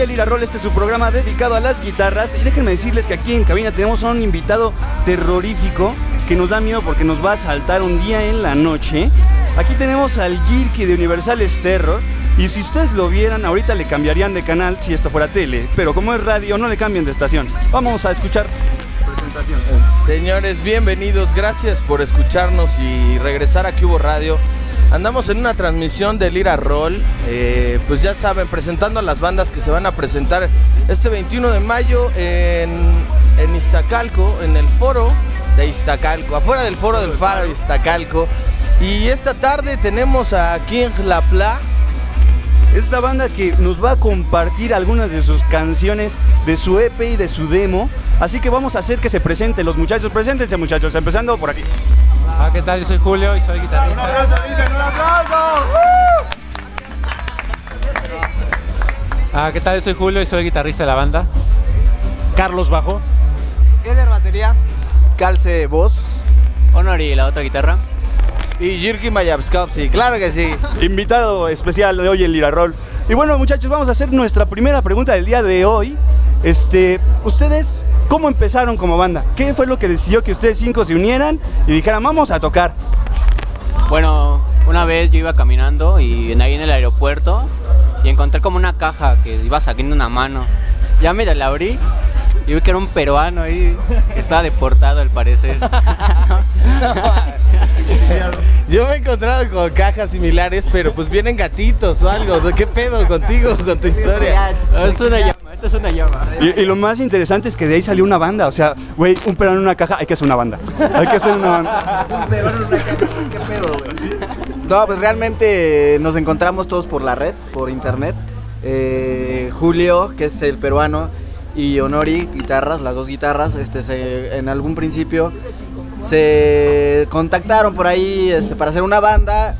Aquí Roll, este es su programa dedicado a las guitarras. Y déjenme decirles que aquí en cabina tenemos a un invitado terrorífico que nos da miedo porque nos va a saltar un día en la noche. Aquí tenemos al Girky de Universal Terror. Y si ustedes lo vieran, ahorita le cambiarían de canal si esto fuera tele. Pero como es radio, no le cambien de estación. Vamos a escuchar presentación. Señores, bienvenidos. Gracias por escucharnos y regresar a Cubo Radio. Andamos en una transmisión de Lira Roll, eh, pues ya saben, presentando a las bandas que se van a presentar este 21 de mayo en, Iztacalco, en el foro de Iztacalco, afuera del foro del faro de Iztacalco. Y esta tarde tenemos a King La Pla. Esta banda que nos va a compartir algunas de sus canciones de su EP y de su demo. Así que vamos a hacer que se presenten los muchachos. Preséntense muchachos, empezando por aquí. Ah, ¿qué tal? Yo soy Julio y soy guitarrista. ¡Un aplauso, dicen! ¡Un aplauso! Ah, ¿qué tal? Yo soy Julio y soy guitarrista de la banda. Carlos Bajo. Eder Batería. Calce Voz. Honori, la otra guitarra. Y Jirki Mayavskovsky, claro que sí. Invitado especial de hoy en Lirarol. Y bueno, muchachos, vamos a hacer nuestra primera pregunta del día de hoy. Este, ustedes ¿Cómo empezaron como banda? ¿Qué fue lo que decidió que ustedes cinco se unieran y dijeran, vamos a tocar? Bueno, una vez yo iba caminando y ahí en el aeropuerto y encontré como una caja que iba sacando una mano. Ya me la abrí y vi que era un peruano ahí que estaba deportado al parecer. Yo me he encontrado con cajas similares, pero pues vienen gatitos o algo. ¿Qué pedo contigo, con tu historia? Es una es una llama. Y, lo más interesante es que de ahí salió una banda. O sea, güey, un peruano en una caja, hay que hacer una banda. Hay que hacer una banda. un peruano en una caja, ¿qué pedo, güey? No, pues realmente nos encontramos todos por la red, por internet. Eh, Julio, que es el peruano, y Honori, guitarras, las dos guitarras, este, en algún principio se contactaron por ahí este, para hacer una banda.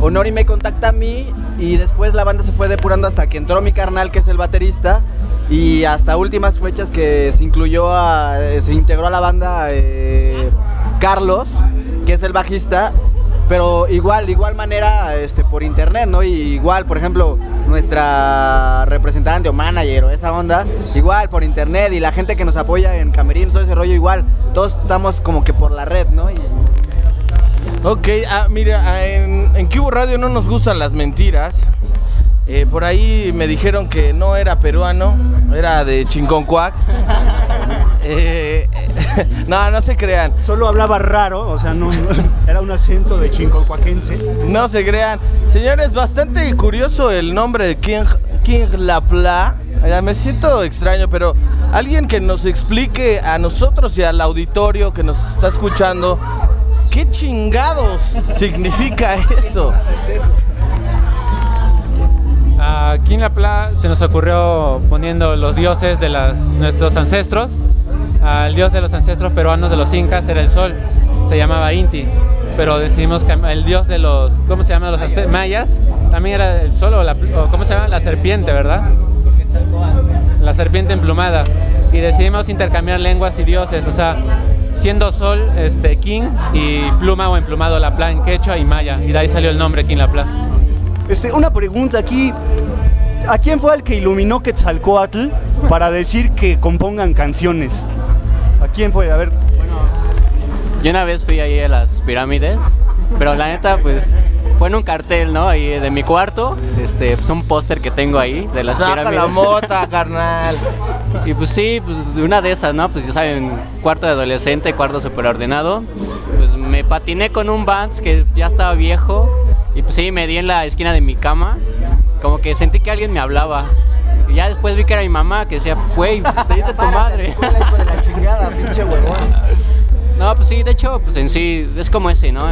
Honori me contacta a mí y después la banda se fue depurando hasta que entró mi carnal, que es el baterista, y hasta últimas fechas que se incluyó, a, se integró a la banda eh, Carlos, que es el bajista, pero igual, de igual manera, este, por internet, ¿no? Y igual, por ejemplo, nuestra representante o manager o esa onda, igual por internet y la gente que nos apoya en Camerín, todo ese rollo igual, todos estamos como que por la red, ¿no? Ok, ah, mira, en, en Cubo Radio no nos gustan las mentiras. Eh, por ahí me dijeron que no era peruano, era de Chinconcuac. Eh, no, no se crean. Solo hablaba raro, o sea, no, era un acento de chinconcuaquense. No se crean. Señores, bastante curioso el nombre de King, King Lapla. Me siento extraño, pero alguien que nos explique a nosotros y al auditorio que nos está escuchando ¿Qué chingados significa eso? Aquí en La Pla se nos ocurrió poniendo los dioses de nuestros ancestros. El dios de los ancestros peruanos de los incas era el sol, se llamaba Inti, pero decidimos que el dios de los, ¿cómo se llama? Los mayas, también era el sol o, la, ¿cómo se llama? La serpiente, ¿verdad? La serpiente emplumada. Y decidimos intercambiar lenguas y dioses, o sea, siendo Sol, este, King y Pluma o Emplumado La Plan, quechua y maya. Y de ahí salió el nombre King La Plan. Este, una pregunta aquí. ¿A quién fue el que iluminó Quetzalcoatl para decir que compongan canciones? ¿A quién fue? A ver. Bueno, yo una vez fui ahí a las pirámides, pero la neta, pues fue en un cartel, ¿no? Ahí de mi cuarto, este, pues un póster que tengo ahí de las Saca la mota, carnal. Y pues sí, pues una de esas, ¿no? Pues ya saben, cuarto de adolescente, cuarto superordenado. Pues me patiné con un Vans que ya estaba viejo y pues sí, me di en la esquina de mi cama. Como que sentí que alguien me hablaba. Y ya después vi que era mi mamá que decía, güey, pues, te tu madre. de la chingada, pinche huevón. No, pues sí, de hecho, pues en sí es como ese, ¿no?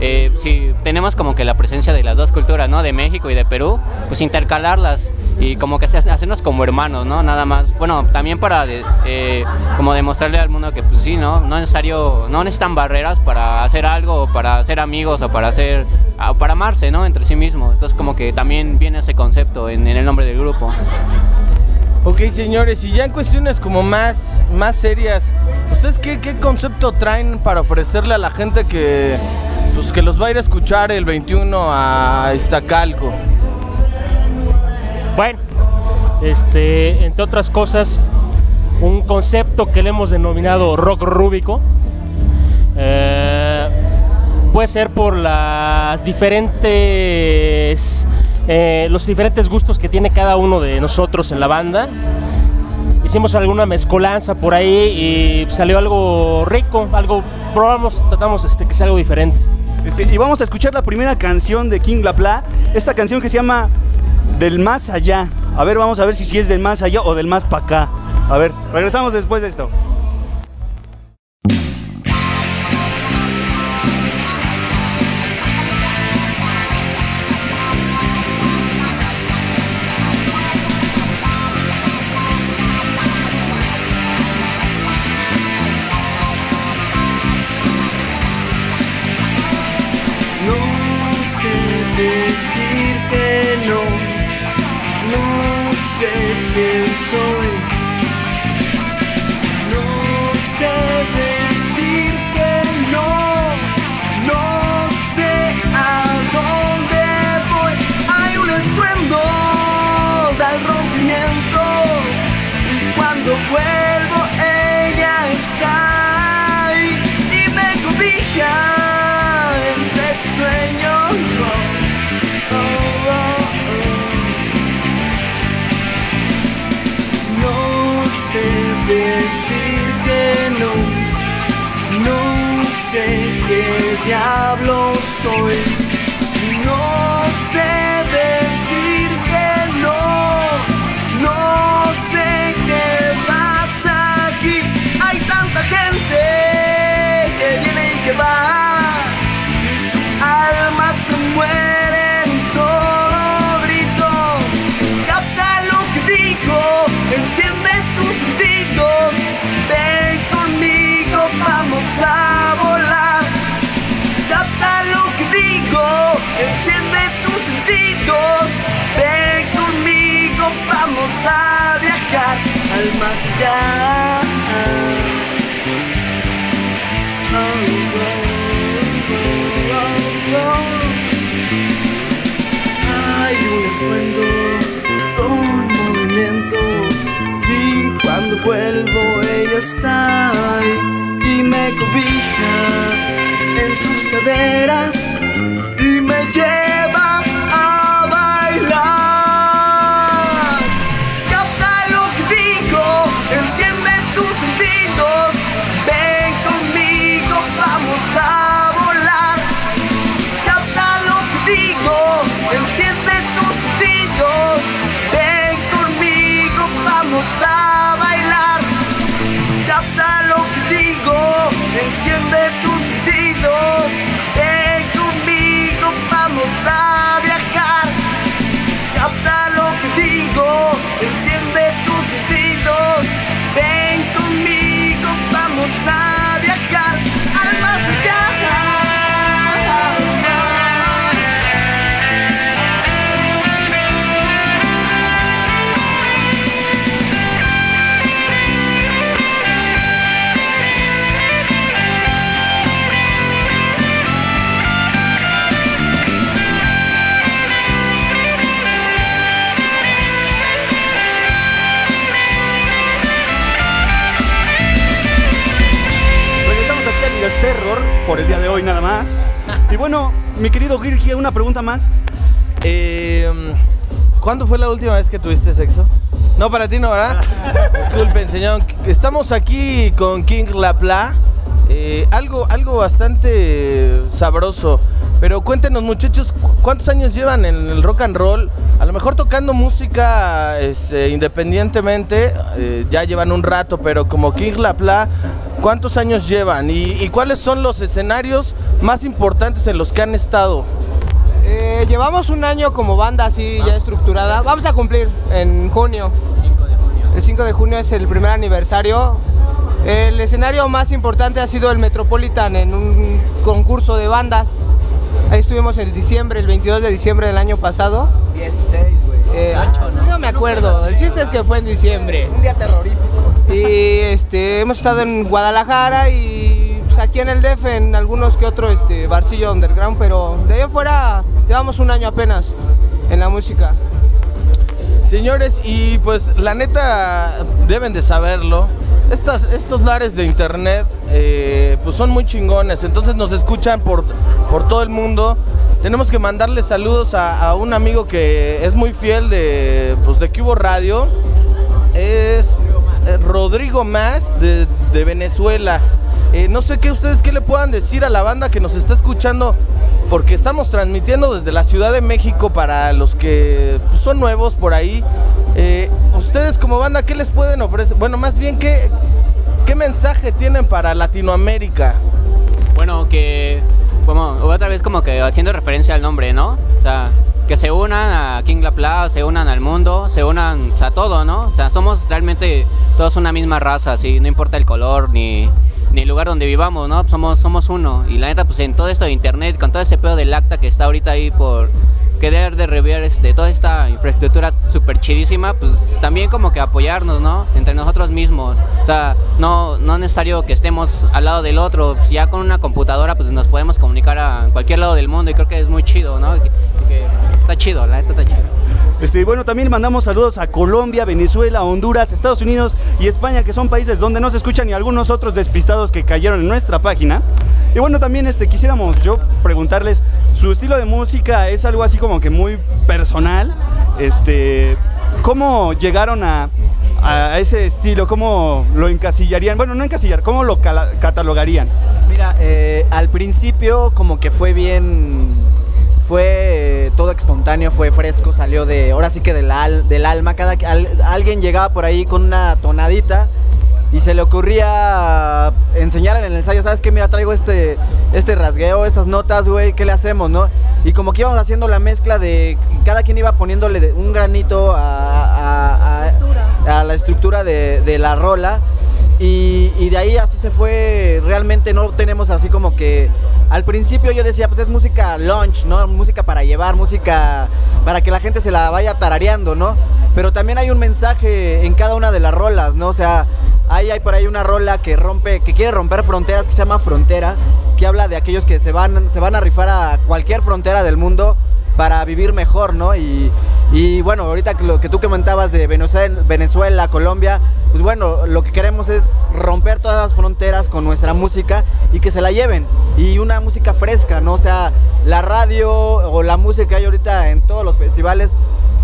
Eh, si tenemos como que la presencia de las dos culturas, ¿no? De México y de Perú, pues intercalarlas y como que hacernos como hermanos, ¿no? Nada más. Bueno, también para eh, como demostrarle al mundo que pues sí, ¿no? No necesario, no necesitan barreras para hacer algo, para ser amigos o para hacer, o para amarse, ¿no? Entre sí mismos. Entonces como que también viene ese concepto en el nombre del grupo. Ok, señores, y ya en cuestiones como más, más serias, ¿ustedes qué, qué concepto traen para ofrecerle a la gente que, pues, que los va a ir a escuchar el 21 a Iztacalco? Bueno, Este, entre otras cosas, un concepto que le hemos denominado rock rúbico. Eh, puede ser por las diferentes eh, los diferentes gustos que tiene cada uno de nosotros en la banda. Hicimos alguna mezcolanza por ahí y salió algo rico, algo probamos, tratamos este, que sea algo diferente. Este, y vamos a escuchar la primera canción de King Lapla, esta canción que se llama Del Más Allá. A ver, vamos a ver si, si es del más allá o del más para acá. A ver, regresamos después de esto. Sé qué diablo soy. No sé Oh, oh, oh, oh, oh. Hay un estruendo, un movimiento y cuando vuelvo ella está ahí y me cobija en sus caderas por el día de hoy nada más. Y bueno, mi querido Girky, una pregunta más. Eh, ¿Cuándo fue la última vez que tuviste sexo? No, para ti no, ¿verdad? Disculpen, señor. Estamos aquí con King Lapla. Eh, algo, algo bastante sabroso. Pero cuéntenos, muchachos, ¿cu- ¿cuántos años llevan en el rock and roll? A lo mejor tocando música este, independientemente, eh, ya llevan un rato, pero como King Lapla, ¿cuántos años llevan? ¿Y, y cuáles son los escenarios más importantes en los que han estado? Eh, llevamos un año como banda así ya estructurada. Vamos a cumplir en junio. El 5 de junio es el primer aniversario. El escenario más importante ha sido el Metropolitan en un concurso de bandas. Ahí estuvimos en diciembre, el 22 de diciembre del año pasado. 16, güey. Eh, no me acuerdo, el chiste es que fue en diciembre. Un día terrorífico. Y este, hemos estado en Guadalajara y pues, aquí en el DF en algunos que otro este, barcillo underground, pero de ahí afuera llevamos un año apenas en la música. Señores, y pues la neta deben de saberlo. Estos lares de internet eh, pues son muy chingones, entonces nos escuchan por, por todo el mundo. Tenemos que mandarle saludos a, un amigo que es muy fiel de, pues, de Cubo Radio. Es eh, Rodrigo Más de, de Venezuela. Eh, no sé qué ustedes qué le puedan decir a la banda que nos está escuchando, porque estamos transmitiendo desde la Ciudad de México para los que pues, son nuevos por ahí. Eh, ustedes como banda, ¿qué les pueden ofrecer? Bueno, más bien, ¿qué, qué mensaje tienen para Latinoamérica? Bueno, que como otra vez como que haciendo referencia al nombre, ¿no? O sea, que se unan a King La Plaza, se unan al mundo, se unan a todo, ¿no? O sea, somos realmente todos una misma raza, así, no importa el color ni, ni el lugar donde vivamos, ¿no? Somos, somos uno. Y la neta, pues en todo esto de internet, con todo ese pedo del acta que está ahorita ahí por querer derribar este, toda esta infraestructura súper chidísima, pues también como que apoyarnos, ¿no? Entre nosotros mismos. O sea, no, no es necesario que estemos al lado del otro. Ya con una computadora, pues nos podemos comunicar a cualquier lado del mundo y creo que es muy chido, ¿no? Que- que está chido, la neta está chido. Este, bueno, también mandamos saludos a Colombia, Venezuela, Honduras, Estados Unidos y España, que son países donde no se escuchan y algunos otros despistados que cayeron en nuestra página. Y bueno, también este, quisiéramos yo preguntarles, su estilo de música es algo así como que muy personal. Este, ¿Cómo llegaron a, a ese estilo? ¿Cómo lo encasillarían? Bueno, no encasillar, ¿cómo lo catalogarían? Mira, eh, al principio como que fue bien, fue eh, todo espontáneo, fue fresco, salió de, ahora sí que del, al- del alma, cada al- alguien llegaba por ahí con una tonadita y se le ocurría enseñar en el ensayo, ¿sabes qué? Mira, traigo este, este rasgueo, estas notas, güey, ¿qué le hacemos, no? Y como que íbamos haciendo la mezcla de, cada quien iba poniéndole un granito a, a- a- a la estructura de, de la rola. Y, y de ahí así se fue, realmente no tenemos así como que... Al principio yo decía, pues es música launch, ¿no? Música para llevar, música para que la gente se la vaya tarareando, ¿no? Pero también hay un mensaje en cada una de las rolas, ¿no? O sea, ahí hay por ahí una rola que rompe, que quiere romper fronteras, que se llama Frontera, que habla de aquellos que se van, se van a rifar a cualquier frontera del mundo para vivir mejor, ¿no? Y, bueno, ahorita que lo que tú comentabas de Venezuela, Venezuela, Colombia, pues bueno, lo que queremos es romper todas las fronteras con nuestra música y que se la lleven. Y una música fresca, ¿no? O sea, la radio o la música que hay ahorita en todos los festivales,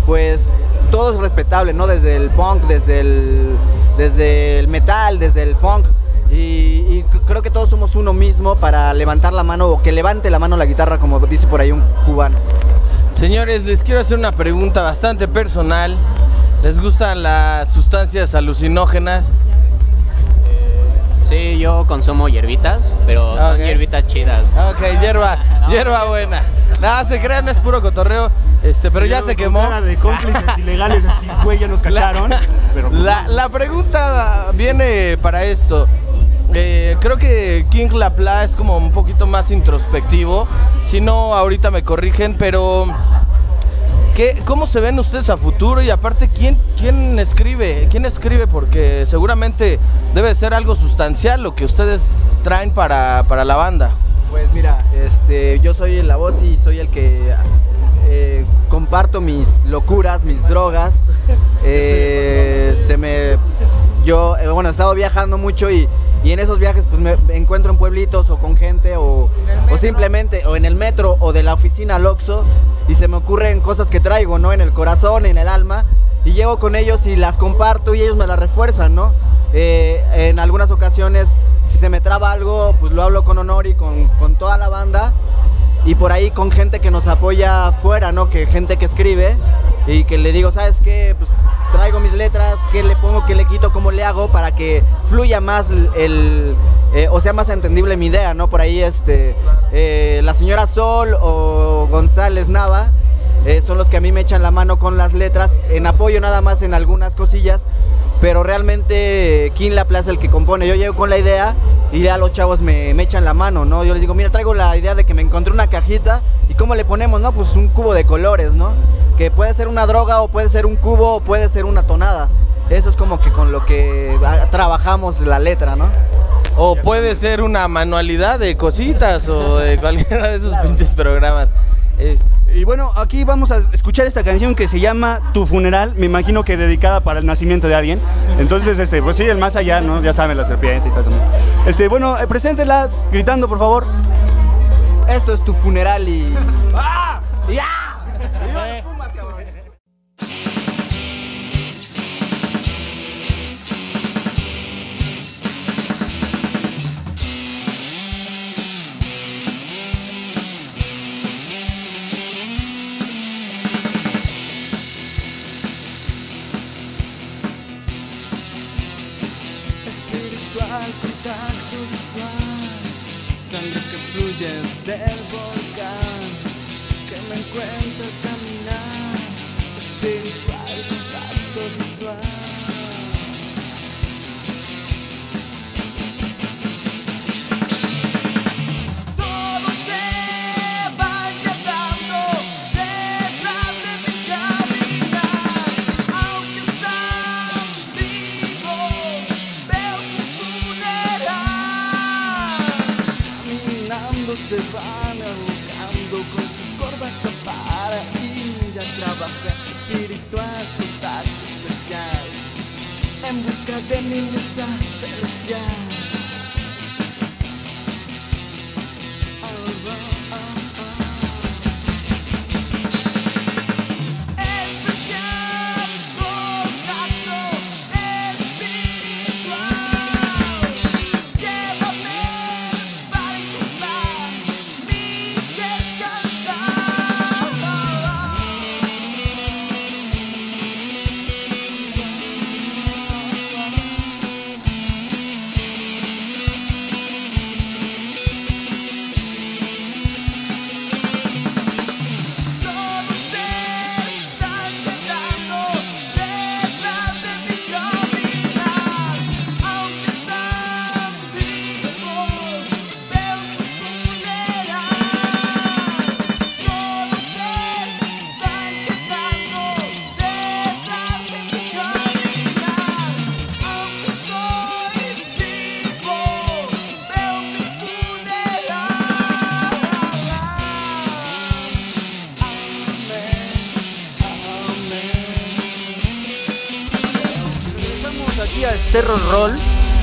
pues todo es respetable, ¿no? Desde el punk, desde el, desde el metal, desde el funk. Y, creo que todos somos uno mismo para levantar la mano o que levante la mano la guitarra, como dice por ahí un cubano. Señores, les quiero hacer una pregunta bastante personal. ¿Les gustan las sustancias alucinógenas? Sí, yo consumo hierbitas, pero son Ok. hierbitas chidas. Ok, hierba, hierba buena. Nada, se crean, no es puro cotorreo. Este, pero ya se quemó. de cómplices ilegales, así, güey, ya nos cacharon. pero pues, La, la pregunta viene para esto. Eh, creo que King Lapla es como un poquito más introspectivo. Si no, ahorita me corrigen, pero ¿qué, ¿cómo se ven ustedes a futuro? Y aparte, ¿quién, ¿quién escribe? ¿Quién escribe? Porque seguramente debe ser algo sustancial lo que ustedes traen para, para la banda. Pues mira, este, yo soy la voz y soy el que eh, comparto mis locuras, mis drogas. Eh, se me, yo, eh, bueno, he estado viajando mucho y, y en esos viajes pues me encuentro en pueblitos o con gente o, o simplemente o en el metro o de la oficina al Oxxo y se me ocurren cosas que traigo, ¿no? En el corazón, en el alma y llego con ellos y las comparto y ellos me las refuerzan, ¿no? Eh, en algunas ocasiones si se me traba algo, pues lo hablo con honor y con, con toda la banda. Y por ahí con gente que nos apoya afuera, ¿no? Que gente que escribe y que le digo, ¿sabes qué? Pues traigo mis letras, ¿qué le pongo, qué le quito, cómo le hago para que fluya más el, eh, o sea más entendible mi idea, ¿no? Por ahí este, eh, la señora Sol o González Nava eh, son los que a mí me echan la mano con las letras, en apoyo nada más en algunas cosillas, pero realmente King La Plaza es el que compone. Yo llego con la idea y ya los chavos me, me echan la mano, ¿no? Yo les digo, mira, traigo la idea de que me encontré una cajita y ¿cómo le ponemos, no? Pues un cubo de colores, ¿no? Que puede ser una droga o puede ser un cubo o puede ser una tonada. Eso es como que con lo que ah, trabajamos la letra, ¿no? O puede ser una manualidad de cositas o de cualquiera de esos pinches programas. Es- Y, bueno, aquí vamos a escuchar esta canción que se llama Tu funeral, me imagino que dedicada para el nacimiento de alguien. Entonces, este, pues sí, el más allá, ¿no? Ya saben, la serpiente y todo eso. Este, bueno, eh, preséntela gritando, por favor. Esto es tu funeral y. Espiritual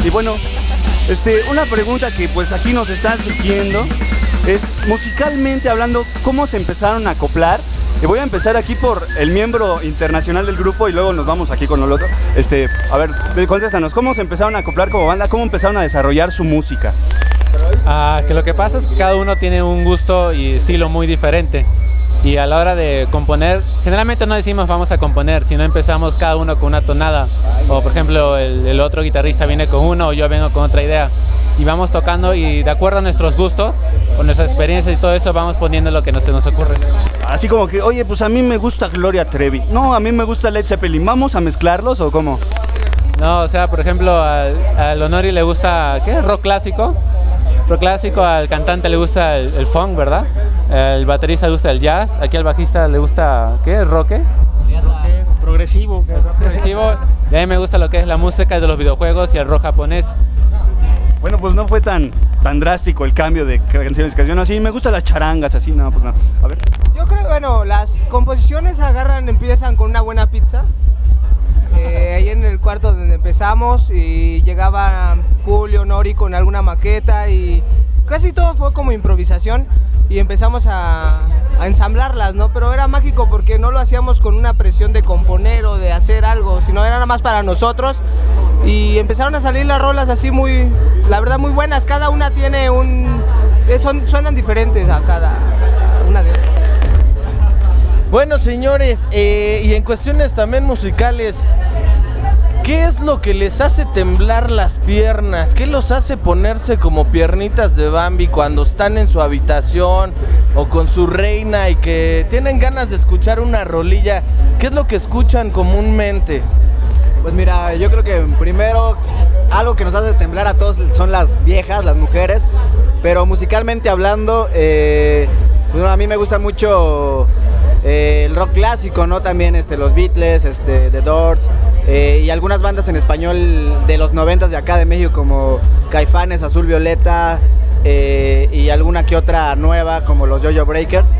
Y bueno, este, una pregunta que pues aquí nos están surgiendo es, musicalmente hablando, ¿cómo se empezaron a acoplar? Y voy a empezar aquí por el miembro internacional del grupo y luego nos vamos aquí con el otro. Este, a ver, contéstanos, ¿cómo se empezaron a acoplar como banda? ¿Cómo empezaron a desarrollar su música? Ah, que lo que pasa es que cada uno tiene un gusto y estilo muy diferente. Y a la hora de componer, generalmente no decimos vamos a componer, sino empezamos cada uno con una tonada. O por ejemplo, el, el otro guitarrista viene con uno o yo vengo con otra idea. Y vamos tocando y de acuerdo a nuestros gustos, o nuestras experiencias y todo eso, vamos poniendo lo que nos, se nos ocurre. Así como que, oye, pues a mí me gusta Gloria Trevi. No, a mí me gusta Led Zeppelin. ¿Vamos a mezclarlos o cómo? No, o sea, por ejemplo, al, al Honori le gusta, ¿qué? Rock clásico. Rock clásico, al cantante le gusta el, el funk, ¿verdad? El baterista le gusta el jazz. Aquí al bajista le gusta, ¿qué? ¿El rock? Progresivo. Progresivo. Y a mí me gusta lo que es la música de los videojuegos y el rock japonés. Bueno, pues no fue tan, tan drástico el cambio de canciones a canción. Así, me gustan las charangas, así, no, pues no. A ver. Yo creo, bueno, las composiciones agarran, empiezan con una buena pizza. Eh, ahí en el cuarto donde empezamos y llegaba Julio, Nori con alguna maqueta y casi todo fue como improvisación y empezamos a, ensamblarlas, ¿no? Pero era mágico porque no lo hacíamos con una presión de componer o de hacer algo, sino era nada más para nosotros y empezaron a salir las rolas así muy, la verdad muy buenas, cada una tiene un, eh, son, suenan diferentes a cada una de ellas. Bueno, señores, eh, y en cuestiones también musicales, ¿qué es lo que les hace temblar las piernas? ¿Qué los hace ponerse como piernitas de Bambi cuando están en su habitación o con su reina y que tienen ganas de escuchar una rolilla? ¿Qué es lo que escuchan comúnmente? Pues mira, yo creo que primero algo que nos hace temblar a todos son las viejas, las mujeres, pero musicalmente hablando, eh, pues, a mí me gusta mucho eh, el rock clásico, ¿no? También este, los Beatles, este, The Doors eh, y algunas bandas en español de los noventas de acá de México como Caifanes, Azul Violeta eh, y alguna que otra nueva como los Jojo Breakers.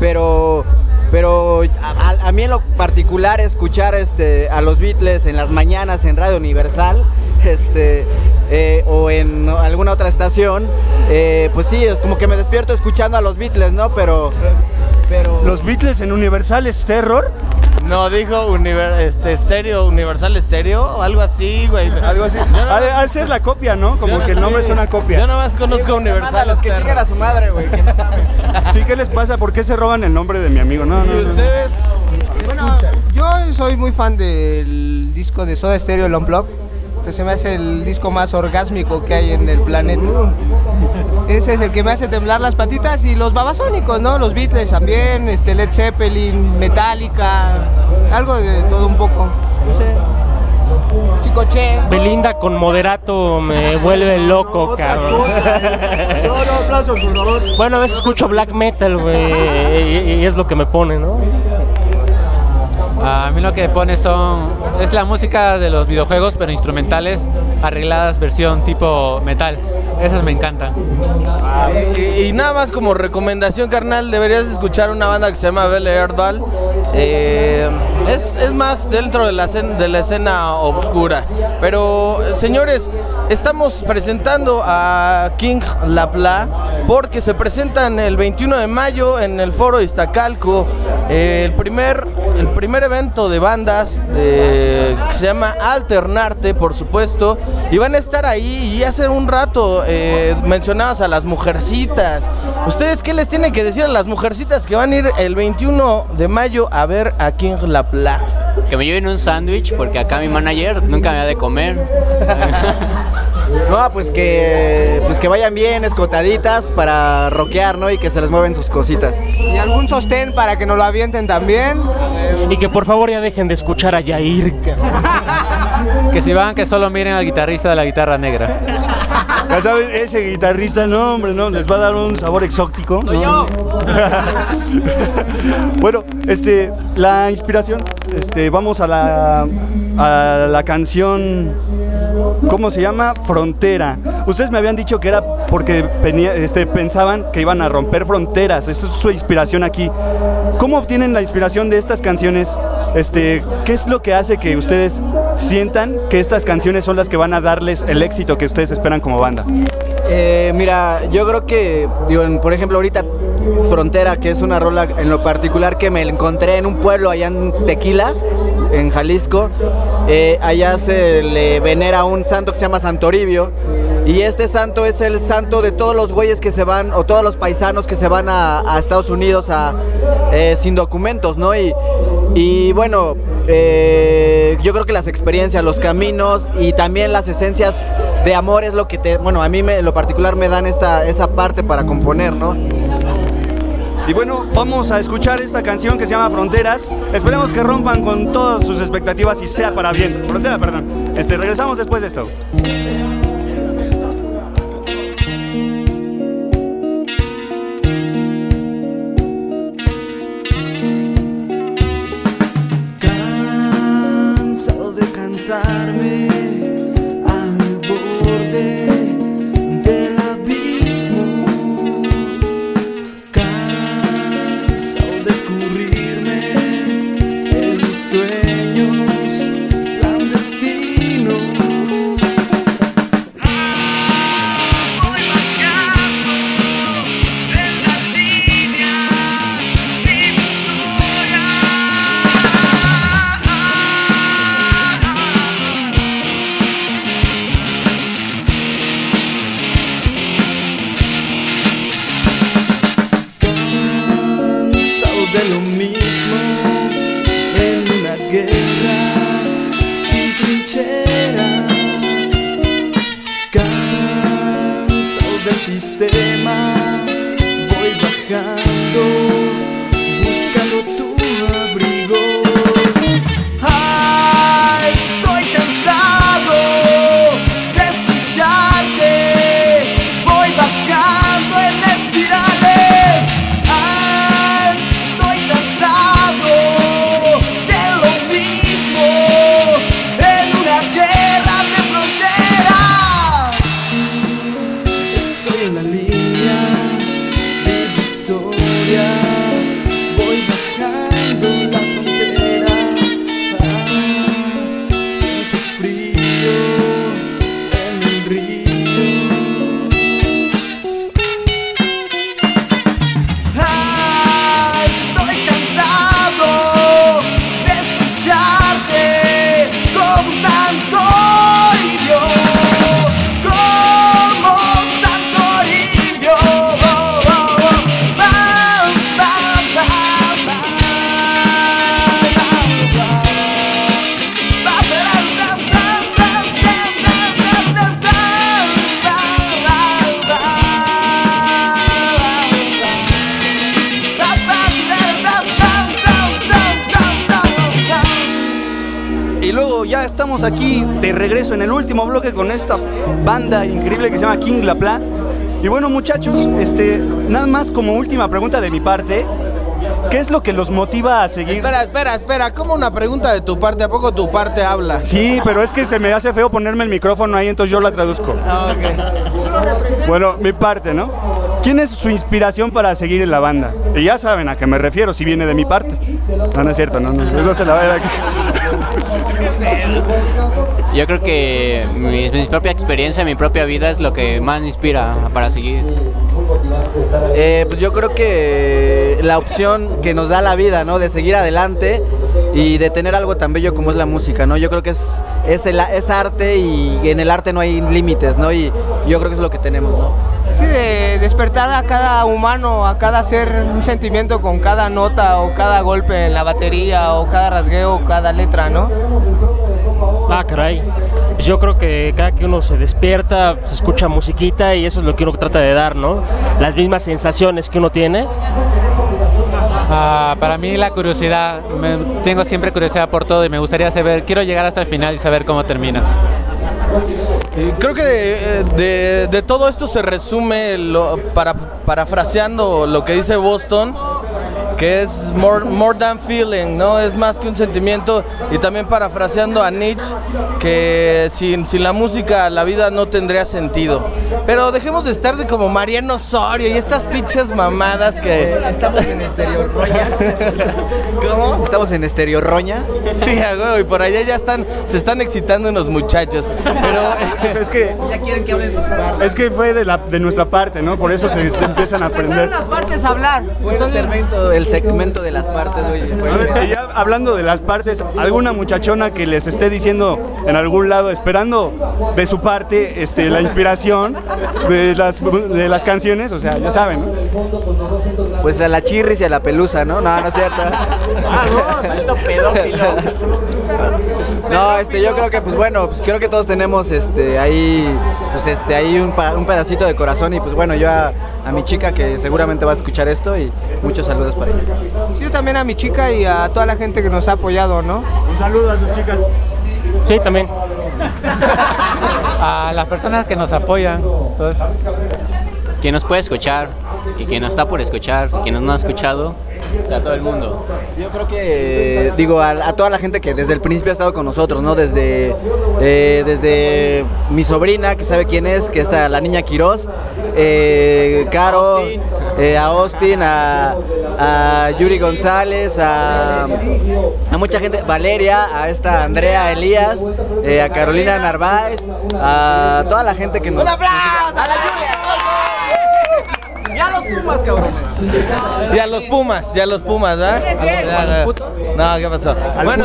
Pero pero a, mí en lo particular escuchar este, a los Beatles en las mañanas en Radio Universal este, o en alguna otra estación, pues sí, como que me despierto escuchando a los Beatles, ¿no? Pero... pero Los Beatles en Universal es terror. No, dijo univer- este, estéreo, Universal Estéreo, algo así, güey. Algo así. Ha de, ha ser la copia, ¿no? Como que el nombre es una Yo copia. nomás conozco Universal. a los que chingan a su madre, güey. que no mames. Sí, ¿qué les pasa? ¿Por qué se roban el nombre de mi amigo? No, no, ¿Y no. ustedes? Bueno, yo soy muy fan del disco de Soda Stereo, el Unplugged, que se me hace el disco más orgásmico que hay en el planeta. Ese es el que me hace temblar las patitas y los babasónicos, ¿no? Los Beatles también, este Led Zeppelin, Metallica, algo de todo un poco. No sé. Chicoche. Belinda con moderato me vuelve loco, cabrón. No, no, aplausos, por favor. Bueno, a veces escucho black metal, güey, y, y es lo que me pone, ¿no? A mí lo que pone son es la música de los videojuegos, pero instrumentales arregladas versión tipo metal. Esas me encantan. Y, y nada más como recomendación, carnal, deberías escuchar una banda que se llama Belle Erdval. Eh, es, es más dentro de la, de la escena oscura. Pero, señores, estamos presentando a King Lapla porque se presentan el 21 de mayo en el foro Iztacalco. eh, el, primer, el primer evento de bandas que se llama Alternarte, por supuesto. Y van a estar ahí y hace un rato eh, mencionabas a las mujercitas. ¿Ustedes qué les tienen que decir a las mujercitas que van a ir el 21 de mayo a ver a King Lapla? Que me lleven un sándwich porque acá mi manager nunca me da de comer. No, pues que, pues que vayan bien escotaditas para rockear, ¿no? Y que se les mueven sus cositas. Y algún sostén para que nos lo avienten también. Y que por favor ya dejen de escuchar a Yair. Que si van, que solo miren al guitarrista de la guitarra negra. Ya saben, ese guitarrista, no, hombre, no, les va a dar un sabor exótico. ¿no? bueno, este, la inspiración, este, vamos a la, a la canción, ¿cómo se llama? Frontera. Ustedes me habían dicho que era porque este, pensaban que iban a romper fronteras, esa es su inspiración aquí. ¿Cómo obtienen la inspiración de estas canciones? Este, ¿Qué es lo que hace que ustedes sientan que estas canciones son las que van a darles el éxito que ustedes esperan como banda? Eh, mira, yo creo que, digo, por ejemplo, ahorita Frontera, que es una rola en lo particular que me encontré en un pueblo allá en Tequila, en Jalisco. Eh, allá se le venera un santo que se llama Santoribio. Y este santo es el santo de todos los güeyes que se van, o todos los paisanos que se van a, Estados Unidos eh, sin documentos, ¿no? Y, y bueno, eh, yo creo que las experiencias, los caminos y también las esencias de amor es lo que te, bueno, a mí me, en lo particular me dan esta, esa parte para componer, ¿no? Y bueno, vamos a escuchar esta canción que se llama Fronteras. Esperemos que rompan con todas sus expectativas y sea para bien. Frontera, perdón. Este, regresamos después de esto. Muchachos, este, nada más como última pregunta de mi parte. ¿Qué es lo que los motiva a seguir? Espera, espera, espera. ¿Cómo una pregunta de tu parte? ¿A poco tu parte habla? Sí, pero es que se me hace feo ponerme el micrófono ahí, entonces yo la traduzco. Ah, ok. Bueno, mi parte, ¿no? ¿Quién es su inspiración para seguir en la banda? Y ya saben a qué me refiero, si viene de mi parte. No, no es cierto, no, no. Eso se la va a. Yo creo que mi, mi propia experiencia, mi propia vida es lo que más me inspira para seguir. Eh, pues yo creo que la opción que nos da la vida, ¿no? De seguir adelante y de tener algo tan bello como es la música, ¿no? Yo creo que es, es, el- es arte y en el arte no hay límites, ¿no? Y yo creo que es lo que tenemos, ¿no? Sí, de despertar a cada humano, a cada ser un sentimiento con cada nota o cada golpe en la batería o cada rasgueo o cada letra, ¿no? Ah, caray. Pues yo creo que cada que uno se despierta, se escucha musiquita y eso es lo que uno trata de dar, ¿no? Las mismas sensaciones que uno tiene. Ah, para mí la curiosidad, me- tengo siempre curiosidad por todo y me gustaría saber, quiero llegar hasta el final y saber cómo termina. Y Creo que de, de- de todo esto se resume, lo- para, parafraseando lo que dice Boston, que es more, more than feeling, ¿no? Es más que un sentimiento. Y también parafraseando a Nietzsche, que sin, sin la música la vida no tendría sentido. Pero dejemos de estar de como Mariano Osorio y estas pinches mamadas que... Estamos en Estereo Roña. ¿Cómo? Estamos en Estereo Roña. Sí, huevo, y por allá ya están, se están excitando unos muchachos. Pero... Pues es que Ya quieren que hablen sus partes. es que fue de, la, de nuestra parte, ¿no? Por eso se, se empiezan a aprender. Empezaron las partes a hablar. Fue el Entonces, segmento, el segmento de las partes, güey. A ver, ya hablando de las partes, alguna muchachona que les esté diciendo en algún lado, esperando de su parte este, la inspiración de las, de las canciones, o sea, ya saben, ¿no? Pues a la chirris y a la pelusa, ¿no? No, no es cierto. No, este, yo creo que, pues bueno, pues creo que todos tenemos, este, ahí, pues este, ahí un, pa- un pedacito de corazón y pues bueno, yo a, a mi chica que seguramente va a escuchar esto y muchos saludos para ella. sí, yo también a mi chica y a toda la gente que nos ha apoyado, ¿no? Un saludo a sus chicas. Sí, también. A las personas que nos apoyan, entonces, Quien nos puede escuchar y quien nos está por escuchar, quien nos no ha escuchado, o sea, todo el mundo. Yo creo que, digo, a, a toda la gente que desde el principio ha estado con nosotros, ¿no? Desde, eh, desde mi sobrina, que sabe quién es, que está la niña Quiroz, eh, Caro, Austin. eh, a Austin, a, a Yuri González, a, a mucha gente, Valeria, a esta Andrea Elías, eh, a Carolina Narváez, a toda la gente que nos... ¡Un aplauso! ¡A la Julia! ¡Y a los Pumas, cabrón! Y a los Pumas, y a los Pumas, ¿verdad? Ya, ya. No, ¿qué pasó? ¿Al Bueno,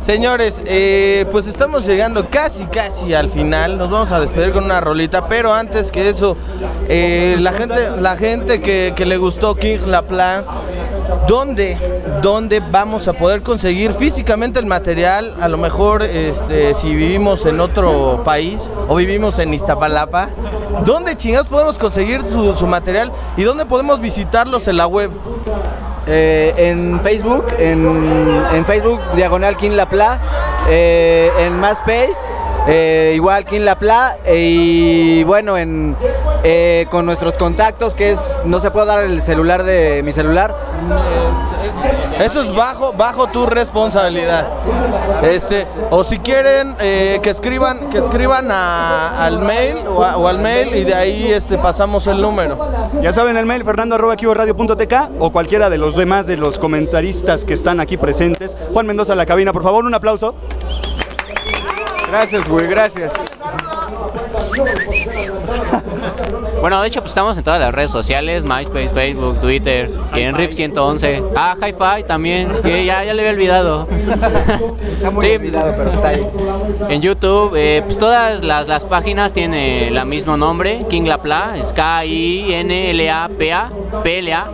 señores, eh, pues estamos llegando casi, casi al final. Nos vamos a despedir con una rolita, pero antes que eso, eh, la gente, la gente que, que le gustó King La Plan, ¿dónde, dónde vamos a poder conseguir físicamente el material? A lo mejor, este, si vivimos en otro país o vivimos en Iztapalapa, ¿dónde chingados podemos conseguir su, material y dónde podemos visitarlos en la web? Eh, en Facebook, en, en Facebook, Diagonal King La Pla, eh, en MySpace, eh, igual King La Pla, eh, y bueno, en, eh, con nuestros contactos, que es, no se puede dar el celular de mi celular, Eso es bajo, bajo tu responsabilidad. Este, o si quieren eh, que escriban, que escriban a- al mail o, a- o al mail y de ahí este pasamos el número. Ya saben el mail fernando arroba radio.tk o cualquiera de los demás de los comentaristas que están aquí presentes. Juan Mendoza en la cabina, por favor, un aplauso. Gracias, güey, gracias. Bueno, de hecho, pues estamos en todas las redes sociales, MySpace, Facebook, Twitter, y en RIF 111. Ah, Hi-Fi también, que ya, ya le había olvidado. está muy Sí, olvidado, pero está ahí. En YouTube, eh, pues todas las, las páginas tienen el mismo nombre, King La Pla, es K-I-N-L-A-P-A, P-L-A,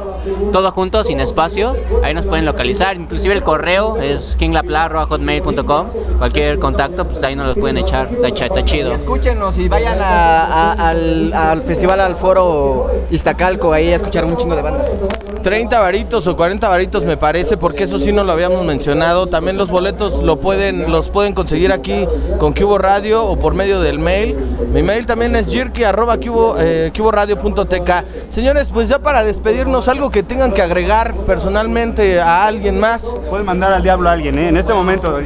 todo junto, sin espacios. Ahí nos pueden localizar, inclusive el correo es kinglapla.hotmail.com. Cualquier contacto, pues ahí nos los pueden echar, está, ch- está chido. Escúchenos y vayan a- a- al, al festival, al foro Iztacalco, ahí a escuchar un chingo de bandas. 30 varitos o 40 varitos me parece, porque eso sí no lo habíamos mencionado. También los boletos lo pueden, los pueden conseguir aquí con Cubo Radio o por medio del mail. Mi mail también es jirki arroba cubo, eh, cuboradio.tk. Señores, pues ya para despedirnos, algo que tengan que agregar personalmente a alguien más. Pueden mandar al diablo a alguien, ¿eh? En este momento.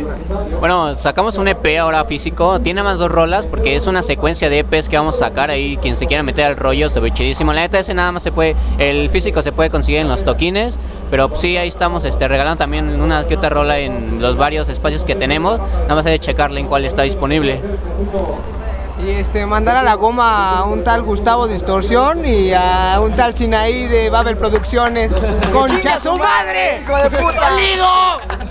Bueno, sacamos un EP ahora físico. Tiene más dos rolas porque es una secuencia de EPs que vamos a sacar ahí. Quien se quiera meter al rollo, está chidísimo. La neta, ese nada más se puede. El físico se puede conseguir en los toquines. Pero sí, ahí estamos este, regalando también una que otra rola en los varios espacios que tenemos. Nada más hay que checarle en cuál está disponible. Y este, mandar a la goma a un tal Gustavo Distorsión y a un tal Sinaí de Babel Producciones. ¡Concha su madre! ¡Hijo de puta!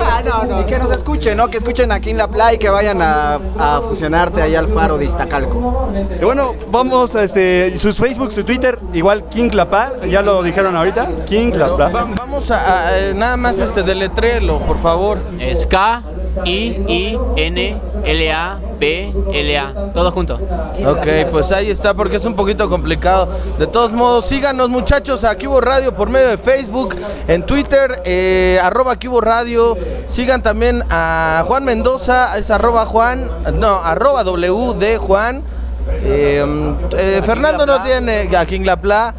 Ah, no, no. Y que nos escuchen, ¿no? Que escuchen aquí en La Playa y que vayan a, a fusionarte ahí al faro de Iztacalco. Y bueno, vamos a este, sus Facebook, su Twitter, igual King Clapa, ya lo dijeron ahorita, King Clapa. Va- vamos a, a, eh, nada más este deletrelo, por favor. Es K, I, I, N, L, A, P, L, A. Todo junto. Ok, pues ahí está, porque es un poquito complicado. De todos modos, síganos muchachos a Cubo Radio por medio de Facebook, en Twitter, eh, arroba Cubo Radio. Sigan también a Juan Mendoza, es arroba Juan, no, arroba W de Juan. Eh, eh, Fernando no tiene, a King Lapla.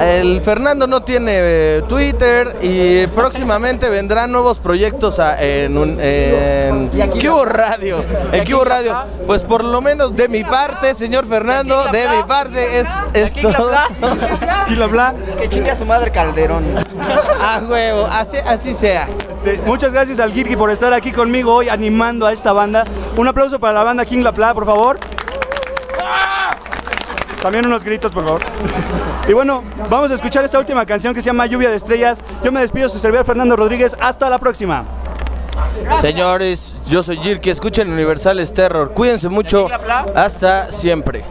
El Fernando no tiene eh, Twitter y próximamente vendrán nuevos proyectos a- en, un, en Cubo Radio. En Cubo Radio. Pues por lo menos de mi parte, señor Fernando, de mi parte es, es todo. King Clapa. Que chingue a su madre Calderón. A huevo, así, así sea. Este, muchas gracias al Girki por estar aquí conmigo hoy animando a esta banda. Un aplauso para la banda King La Plata, por favor. También unos gritos, por favor. Y bueno, vamos a escuchar esta última canción que se llama Lluvia de Estrellas. Yo me despido, su servidor Fernando Rodríguez. Hasta la próxima. Señores, yo soy Jirki, escuchen Universales Terror. Cuídense mucho. Hasta siempre.